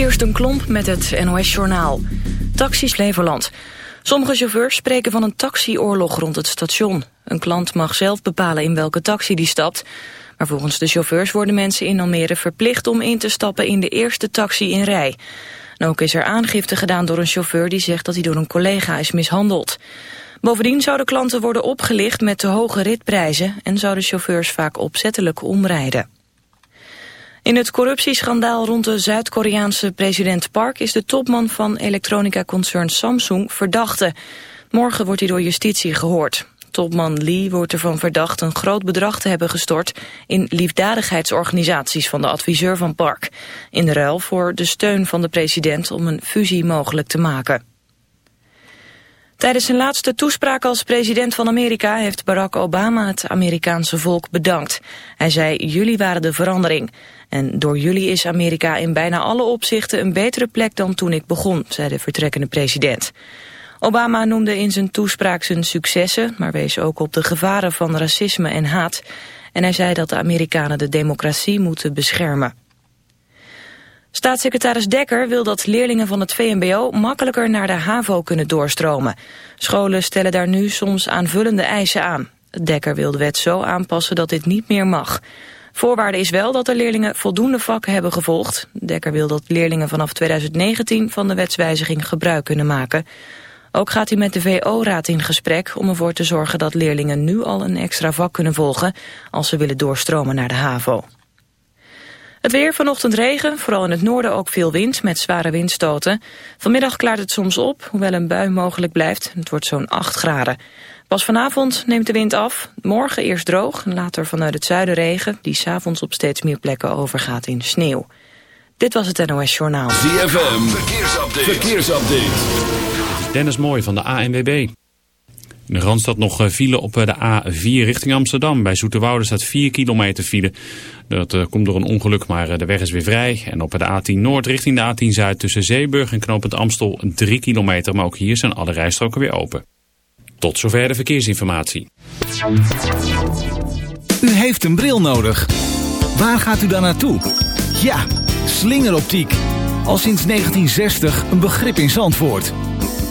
Kirsten Klomp met het NOS-journaal. Taxis Flevoland. Sommige chauffeurs spreken van een taxioorlog rond het station. Een klant mag zelf bepalen in welke taxi die stapt. Maar volgens de chauffeurs worden mensen in Almere verplicht om in te stappen in de eerste taxi in rij. En ook is er aangifte gedaan door een chauffeur die zegt dat hij door een collega is mishandeld. Bovendien zouden klanten worden opgelicht met te hoge ritprijzen en zouden chauffeurs vaak opzettelijk omrijden. In het corruptieschandaal rond de Zuid-Koreaanse president Park is de topman van elektronica-concern Samsung verdachte. Morgen wordt hij door justitie gehoord. Topman Lee wordt ervan verdacht een groot bedrag te hebben gestort in liefdadigheidsorganisaties van de adviseur van Park. In ruil voor de steun van de president om een fusie mogelijk te maken. Tijdens zijn laatste toespraak als president van Amerika heeft Barack Obama het Amerikaanse volk bedankt. Hij zei, jullie waren de verandering. En door jullie is Amerika in bijna alle opzichten een betere plek dan toen ik begon, zei de vertrekkende president. Obama noemde in zijn toespraak zijn successen, maar wees ook op de gevaren van racisme en haat. En hij zei dat de Amerikanen de democratie moeten beschermen. Staatssecretaris Dekker wil dat leerlingen van het VMBO makkelijker naar de HAVO kunnen doorstromen. Scholen stellen daar nu soms aanvullende eisen aan. Dekker wil de wet zo aanpassen dat dit niet meer mag. Voorwaarde is wel dat de leerlingen voldoende vakken hebben gevolgd. Dekker wil dat leerlingen vanaf 2019 van de wetswijziging gebruik kunnen maken. Ook gaat hij met de VO-raad in gesprek om ervoor te zorgen dat leerlingen nu al een extra vak kunnen volgen als ze willen doorstromen naar de HAVO. Het weer, vanochtend regen, vooral in het noorden ook veel wind met zware windstoten. Vanmiddag klaart het soms op, hoewel een bui mogelijk blijft. Het wordt zo'n 8 graden. Pas vanavond neemt de wind af. Morgen eerst droog, later vanuit het zuiden regen... die s'avonds op steeds meer plekken overgaat in sneeuw. Dit was het NOS Journaal. ZFM, verkeersupdate. verkeersupdate. Dennis Mooi van de ANWB. In de Randstad nog file op de A4 richting Amsterdam. Bij Zoeterwoude staat 4 kilometer file. Dat uh, komt door een ongeluk, maar de weg is weer vrij. En op de A10 Noord richting de A10 Zuid tussen Zeeburg en Knopend Amstel 3 kilometer. Maar ook hier zijn alle rijstroken weer open. Tot zover de verkeersinformatie. U heeft een bril nodig. Waar gaat u dan naartoe? Ja, slingeroptiek. Al sinds 1960 een begrip in Zandvoort.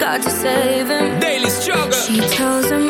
God to save him. Daily struggle. She tells him.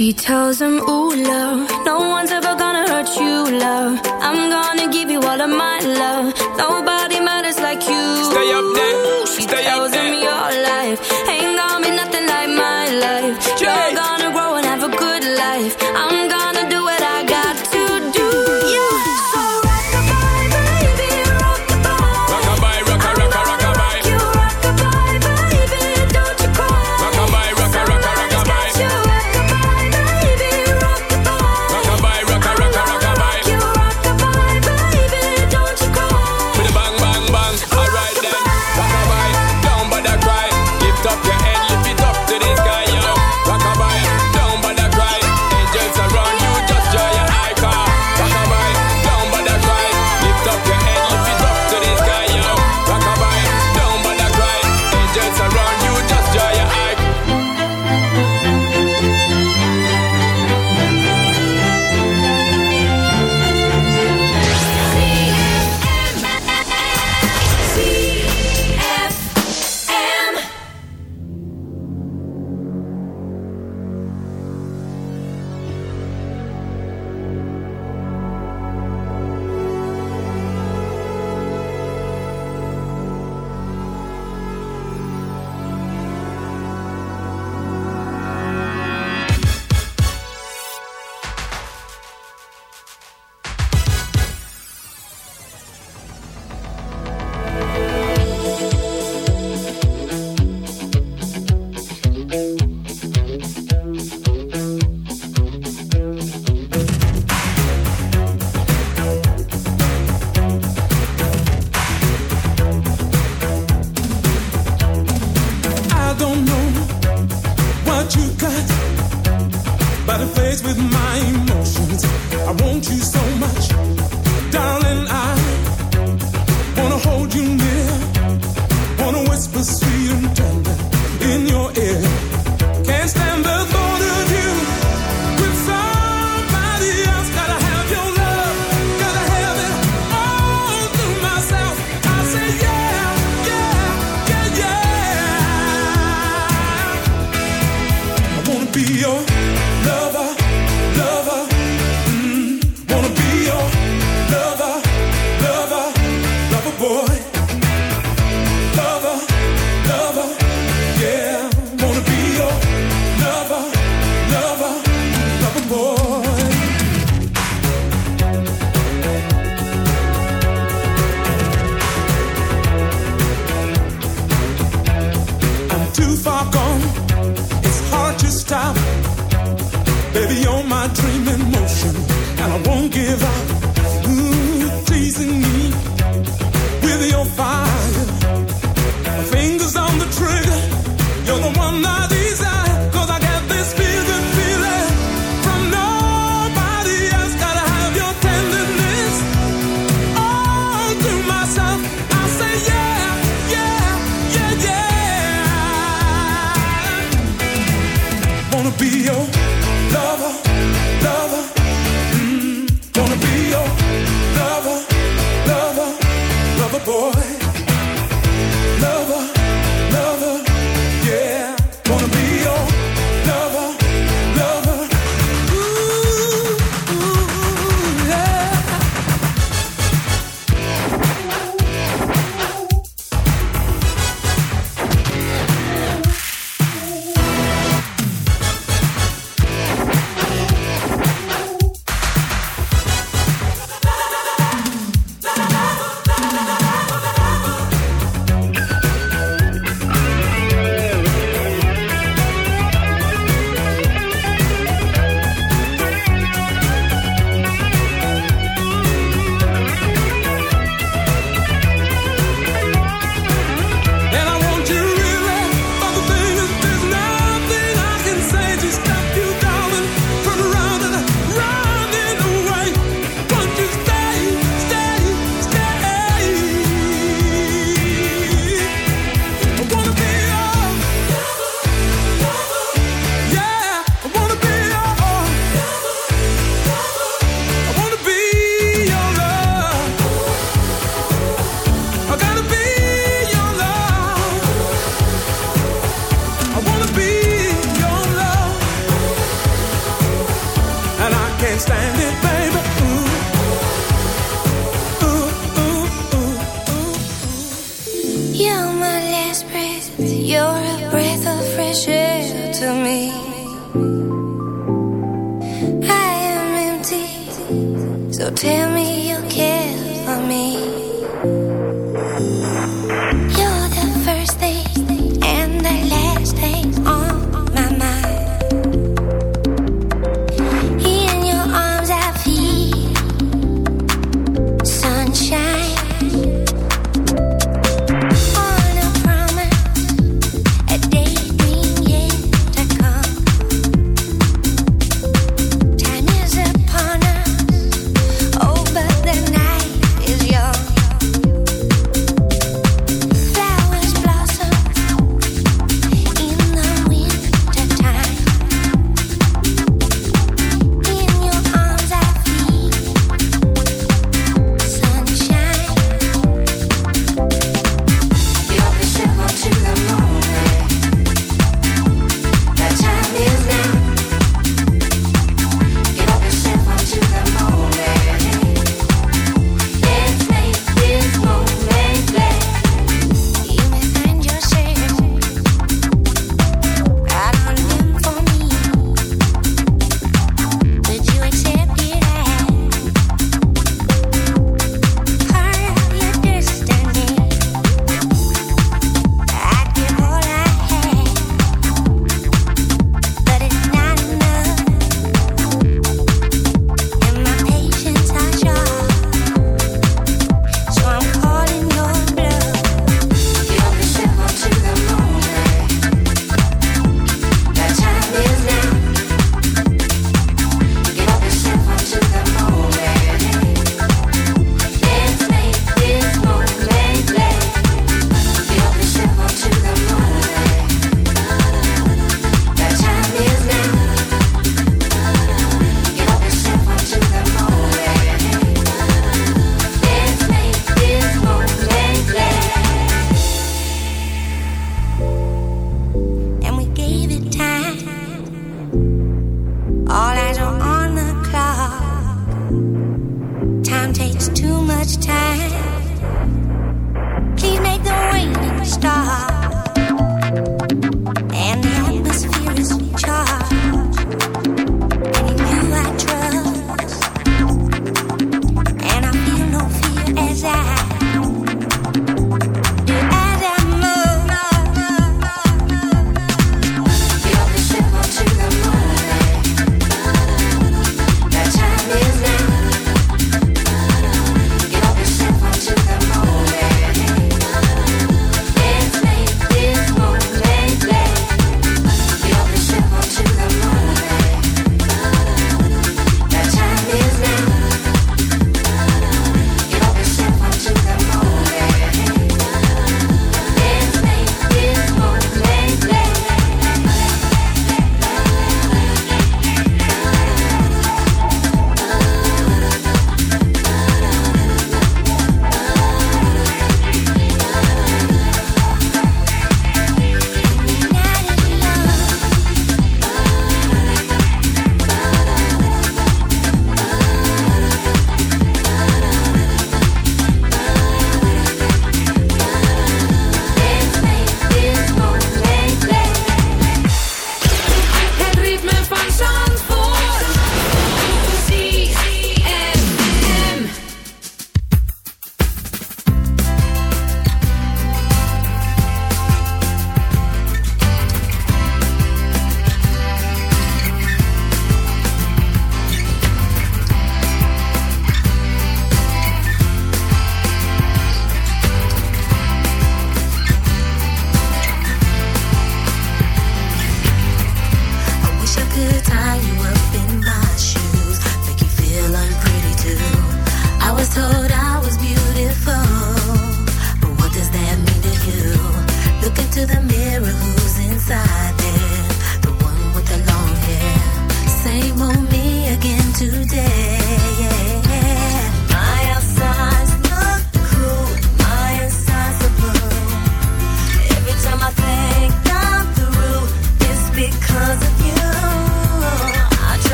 She tells him, ooh, love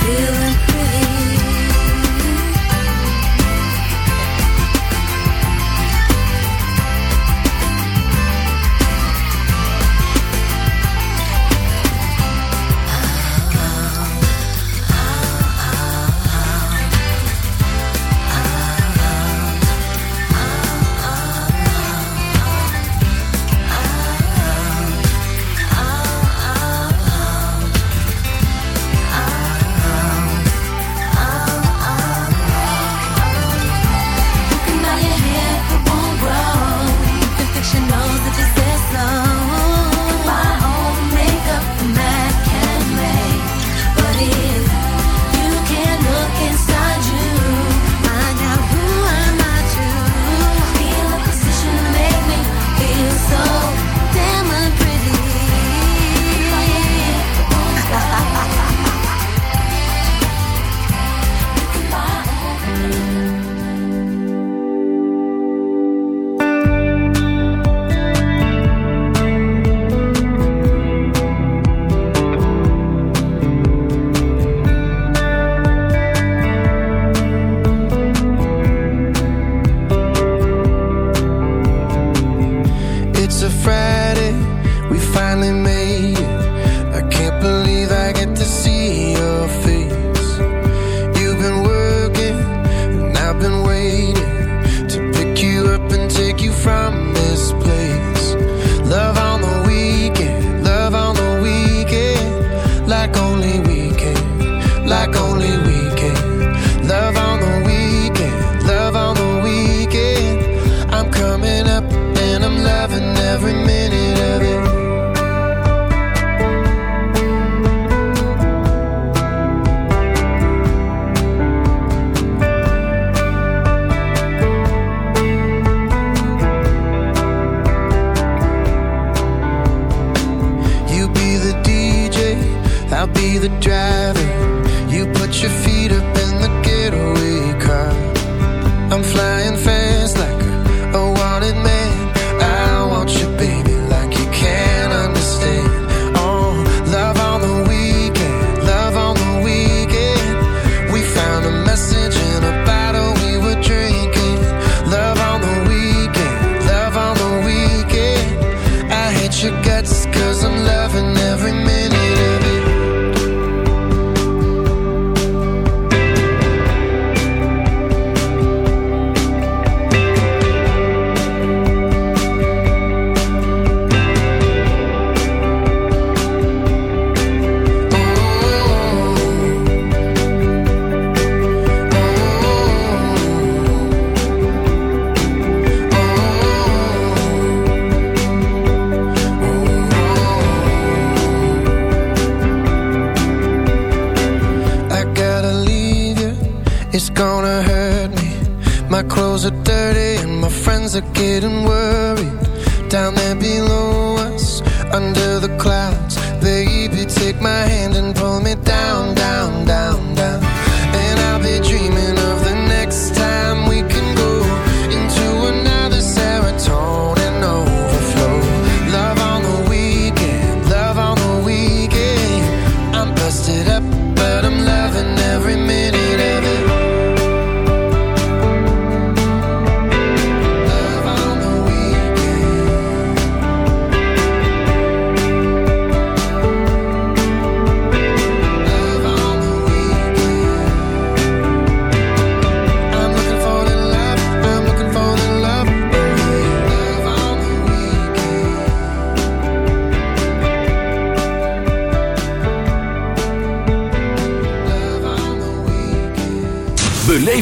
feel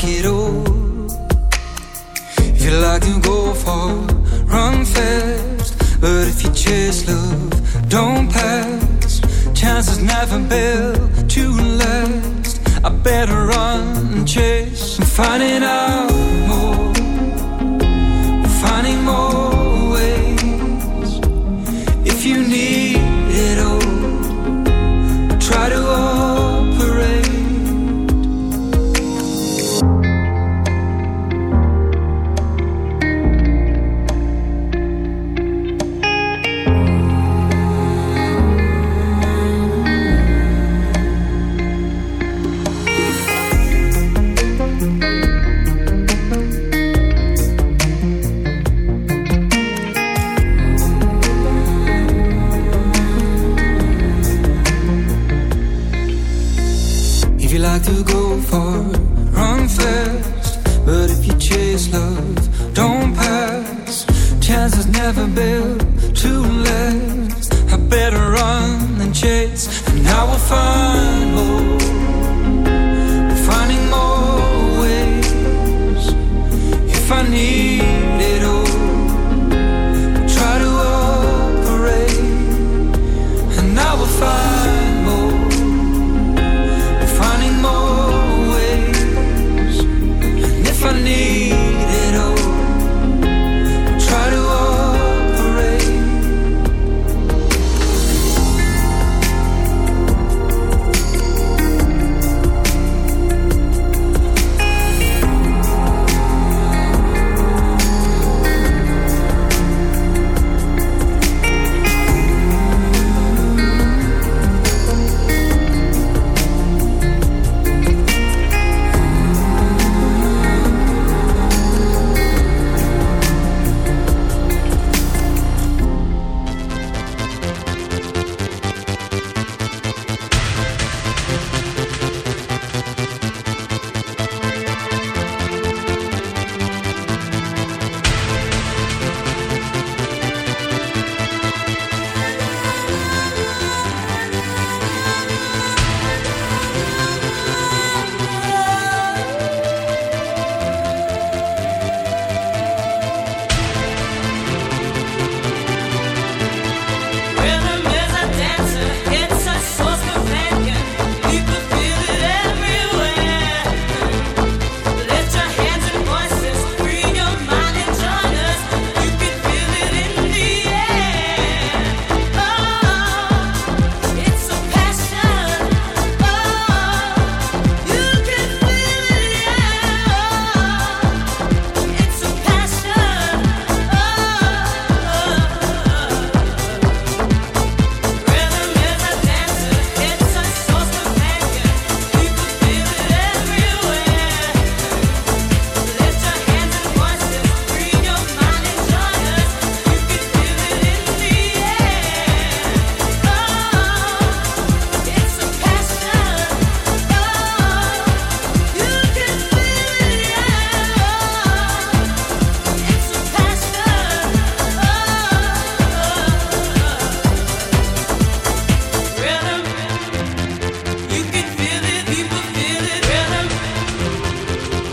like it all. If you like to go far, run fast. But if you chase love, don't pass. Chances never build to last. I better run and chase and find it out more.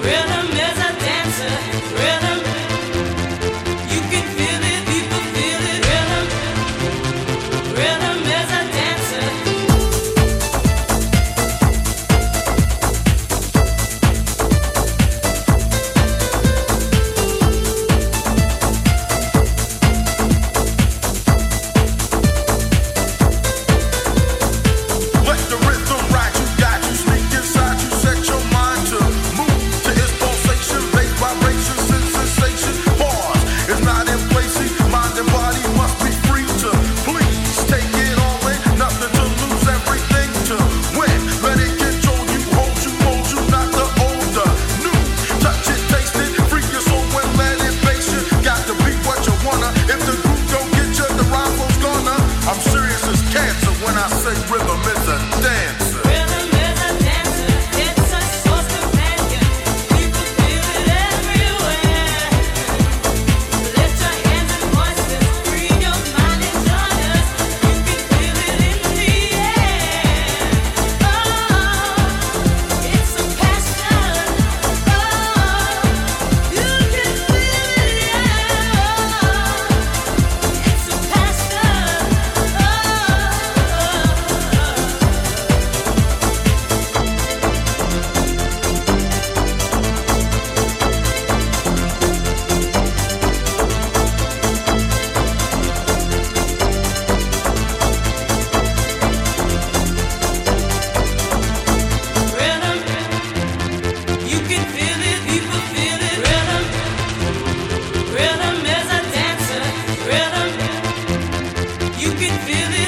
rhythm is can feel it.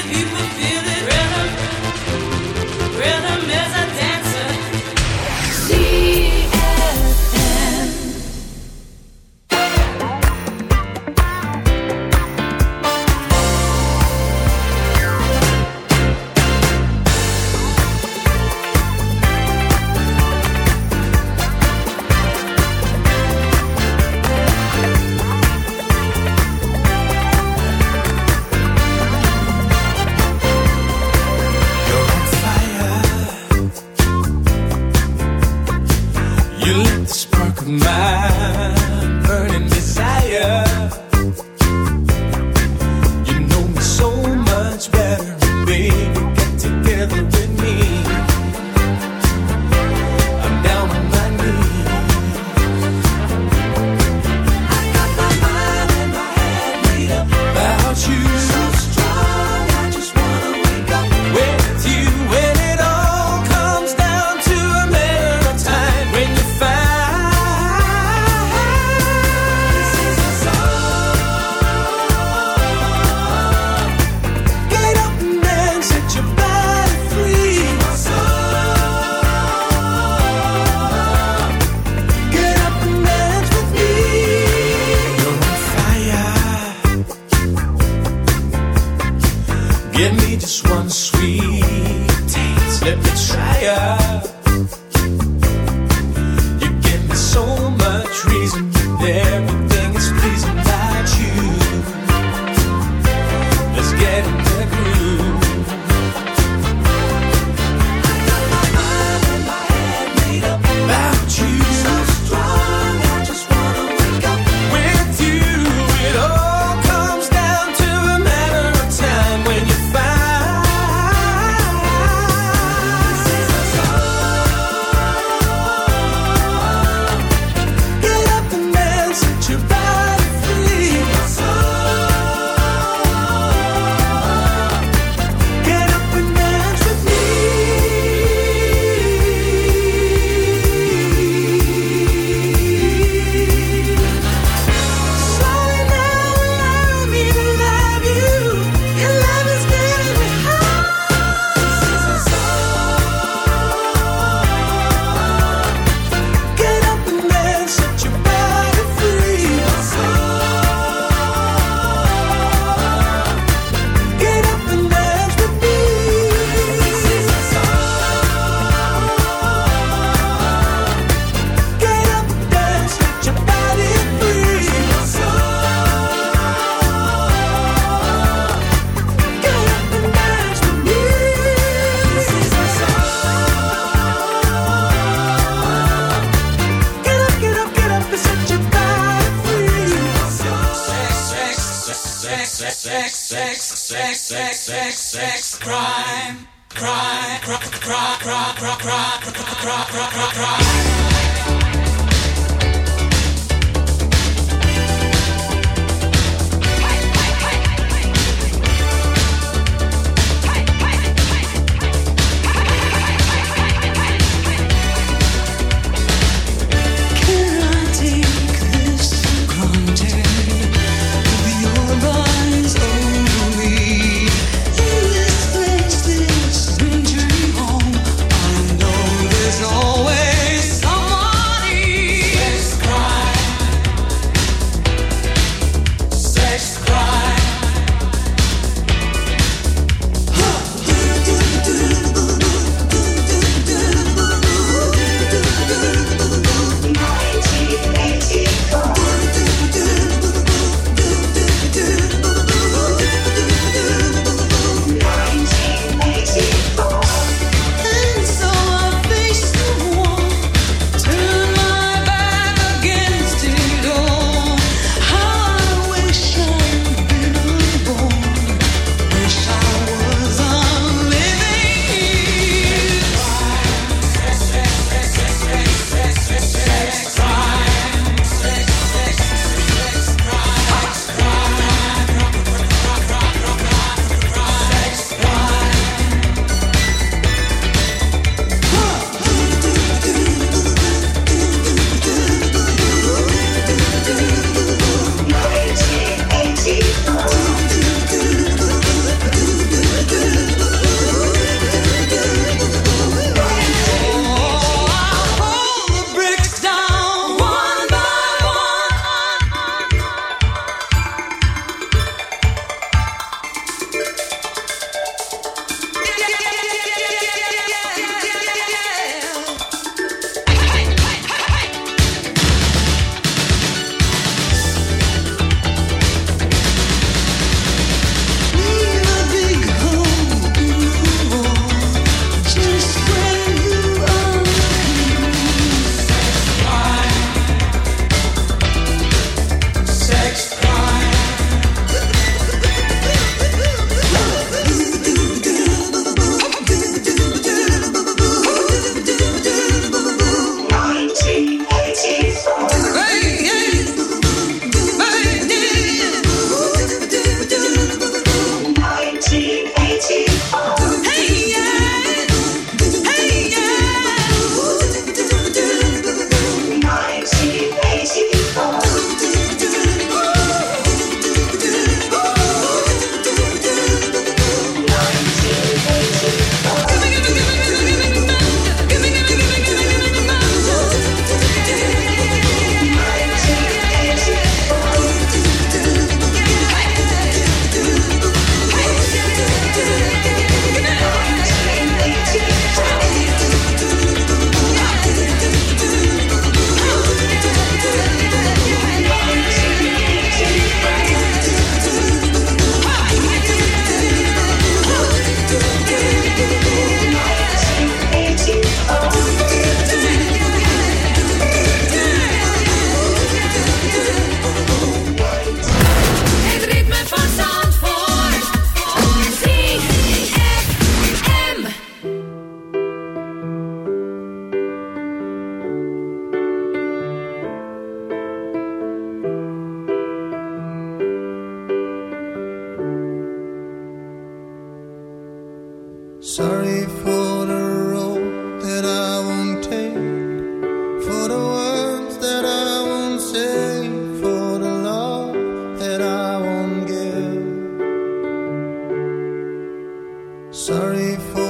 Sorry for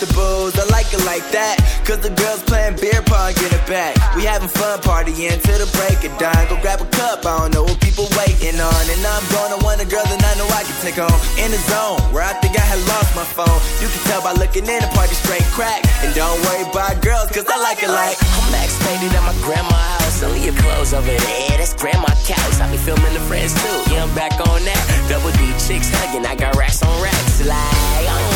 the booze, I like it like that. Cause the girls playing beer pong, in the back. We having fun partying till the break of dawn. Go grab a cup, I don't know what people waiting on. And I'm gonna want a girl that I know I can take home. In the zone, where I think I had lost my phone. You can tell by looking in, the party straight crack. And don't worry about girls, cause I like it like. I'm Max faded at my grandma's house. Only your clothes over there, that's grandma couch. I be filming the friends too. Yeah, I'm back on that. Double D chicks hugging, I got racks on racks. Like, oh.